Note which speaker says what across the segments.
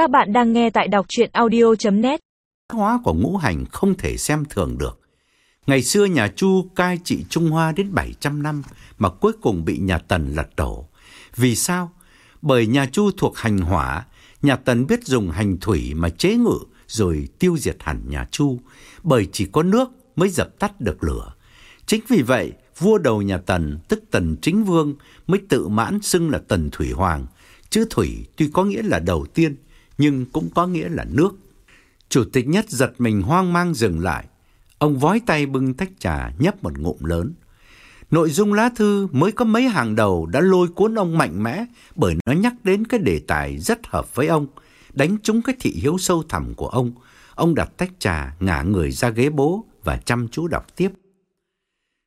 Speaker 1: Các bạn đang nghe tại đọc chuyện audio.net
Speaker 2: Hóa của ngũ hành không thể xem thường được. Ngày xưa nhà Chu cai trị Trung Hoa đến 700 năm mà cuối cùng bị nhà Tần lật đổ. Vì sao? Bởi nhà Chu thuộc hành hỏa, nhà Tần biết dùng hành thủy mà chế ngự rồi tiêu diệt hẳn nhà Chu, bởi chỉ có nước mới dập tắt được lửa. Chính vì vậy, vua đầu nhà Tần, tức Tần Chính Vương, mới tự mãn xưng là Tần Thủy Hoàng. Chữ Thủy tuy có nghĩa là đầu tiên, nhưng cũng có nghĩa là nước. Chủ tịch nhất giật mình hoang mang dừng lại. Ông vói tay bưng tách trà nhấp một ngụm lớn. Nội dung lá thư mới có mấy hàng đầu đã lôi cuốn ông mạnh mẽ bởi nó nhắc đến cái đề tài rất hợp với ông, đánh trúng cái thị hiếu sâu thẳm của ông. Ông đặt tách trà, ngả người ra ghế bố và chăm chú đọc tiếp.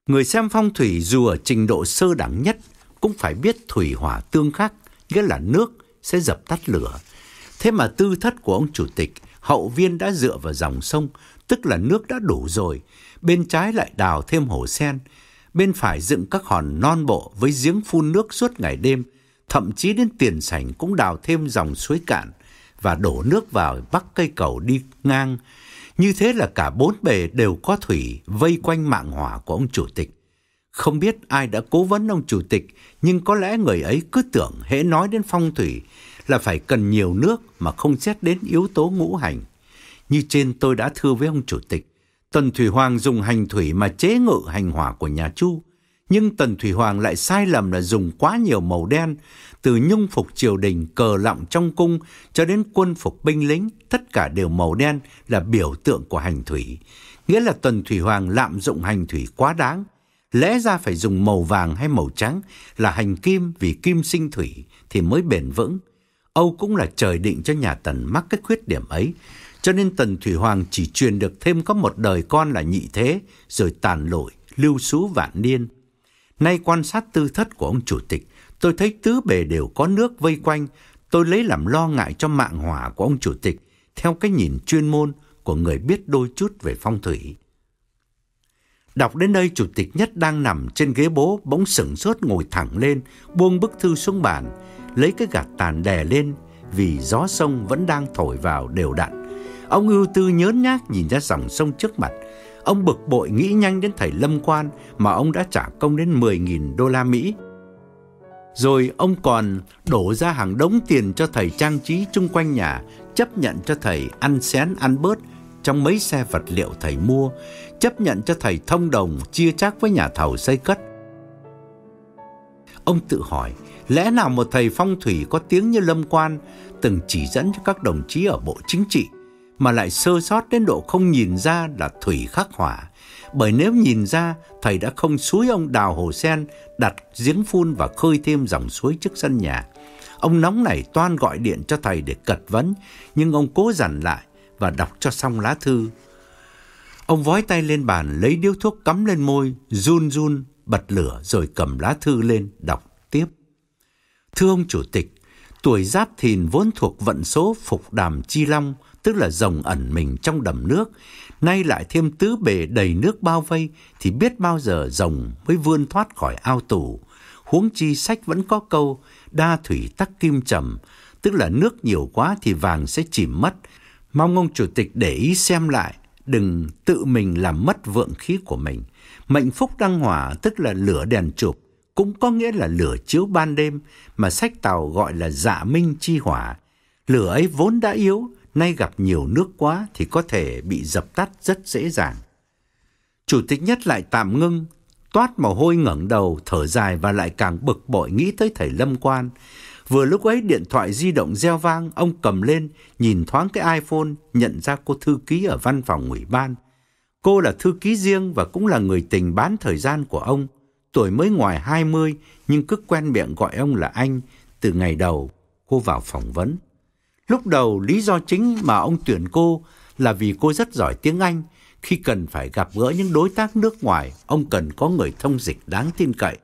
Speaker 2: Người xem phong thủy dù ở trình độ sơ đẳng nhất cũng phải biết thủy hỏa tương khắc, nghĩa là nước sẽ dập tắt lửa. Thế mà tư thất của ông chủ tịch, hậu viên đã dựa vào dòng sông, tức là nước đã đủ rồi. Bên trái lại đào thêm hồ sen, bên phải dựng các hòn non bộ với giếng phun nước suốt ngày đêm, thậm chí đến tiền sảnh cũng đào thêm dòng suối cạn và đổ nước vào bắc cây cầu đi ngang. Như thế là cả bốn bề đều có thủy vây quanh mạng hỏa của ông chủ tịch. Không biết ai đã cố vấn ông chủ tịch, nhưng có lẽ người ấy cứ tưởng hễ nói đến phong thủy là phải cần nhiều nước mà không xét đến yếu tố ngũ hành. Như trên tôi đã thưa với ông chủ tịch, Tần Thủy Hoàng dùng hành thủy mà chế ngự hành hỏa của nhà Chu, nhưng Tần Thủy Hoàng lại sai lầm là dùng quá nhiều màu đen, từ nhung phục triều đình, cờ lọng trong cung cho đến quân phục binh lính, tất cả đều màu đen là biểu tượng của hành thủy. Nghĩa là Tần Thủy Hoàng lạm dụng hành thủy quá đáng. Lẽ ra phải dùng màu vàng hay màu trắng là hành kim vì kim sinh thủy thì mới bền vững. Âu cũng là trời định cho nhà Tần mắc cái khuyết điểm ấy, cho nên Tần Thủy Hoàng chỉ truyền được thêm có một đời con là nhị thế, rồi tàn lụi lưu xú vạn niên. Nay quan sát tư thất của ông chủ tịch, tôi thấy tứ bề đều có nước vây quanh, tôi lấy làm lo ngại cho mạng hỏa của ông chủ tịch, theo cái nhìn chuyên môn của người biết đôi chút về phong thủy. Đọc đến đây chủ tịch nhất đang nằm trên ghế bố bỗng sững sốt ngồi thẳng lên, buông bức thư xuống bàn, lấy cái gạt tàn đè lên vì gió sông vẫn đang thổi vào đều đặn. Ông ưu tư nhớn nhác nhìn ra dòng sông trước mặt. Ông bực bội nghĩ nhanh đến thầy Lâm Quan mà ông đã trả công đến 10.000 đô la Mỹ. Rồi ông còn đổ ra hàng đống tiền cho thầy trang trí chung quanh nhà, chấp nhận cho thầy ăn xén ăn bớt trong mấy xe vật liệu thầy mua, chấp nhận cho thầy thông đồng chia chác với nhà thầu xây cất. Ông tự hỏi, lẽ nào một thầy phong thủy có tiếng như Lâm Quan từng chỉ dẫn cho các đồng chí ở Bộ Chính trị mà lại sơ sót đến độ không nhìn ra là thủy khắc hỏa. Bởi nếu nhìn ra, thầy đã không suối ông đào hồ sen, đặt giếng phun và khơi thêm dòng suối trước sân nhà. Ông nóng nảy toan gọi điện cho thầy để cật vấn, nhưng ông cố dằn lại và đọc cho xong lá thư. Ông vói tay lên bàn lấy điếu thuốc cắm lên môi, run run, bật lửa rồi cầm lá thư lên đọc tiếp. Thưa ông chủ tịch, tuổi giáp thìn vốn thuộc vận số phục đàm chi long, tức là rồng ẩn mình trong đầm nước, nay lại thêm tứ bề đầy nước bao vây thì biết bao giờ rồng mới vươn thoát khỏi ao tù. Huống chi sách vẫn có câu đa thủy tắc kim trầm, tức là nước nhiều quá thì vàng sẽ chìm mất. Mong ông chủ tịch để ý xem lại, đừng tự mình làm mất vượng khí của mình. Mệnh phúc đăng hỏa tức là lửa đèn chụp, cũng có nghĩa là lửa chiếu ban đêm mà sách tàu gọi là dạ minh chi hỏa. Lửa ấy vốn đã yếu, nay gặp nhiều nước quá thì có thể bị dập tắt rất dễ dàng. Chủ tịch nhất lại tạm ngưng, toát mồ hôi ngẩng đầu, thở dài và lại càng bực bội nghĩ tới thầy Lâm Quan. Vừa lúc ấy điện thoại di động reo vang, ông cầm lên, nhìn thoáng cái iPhone, nhận ra cô thư ký ở văn phòng ủy ban. Cô là thư ký riêng và cũng là người tình bán thời gian của ông. Tuổi mới ngoài 20 nhưng cứ quen miệng gọi ông là anh từ ngày đầu cô vào phỏng vấn. Lúc đầu lý do chính mà ông tuyển cô là vì cô rất giỏi tiếng Anh. Khi cần phải gặp gỡ những đối tác nước ngoài, ông cần có người thông dịch đáng tin cậy.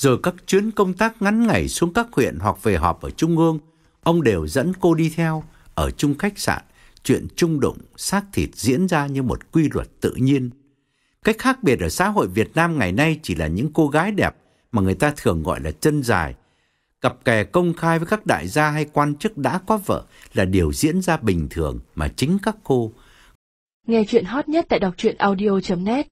Speaker 2: Rồi các chuyến công tác ngắn ngày xuống các huyện hoặc về họp ở Trung ương, ông đều dẫn cô đi theo ở chung khách sạn. Chuyện trung đụng, xác thịt diễn ra như một quy luật tự nhiên. Cách khác biệt ở xã hội Việt Nam ngày nay chỉ là những cô gái đẹp mà người ta thường gọi là chân dài. Cặp kè công khai với các đại gia hay quan chức đã có vợ là điều diễn ra bình thường mà chính các cô
Speaker 3: Nghe chuyện hot nhất tại đọc truyện audio.net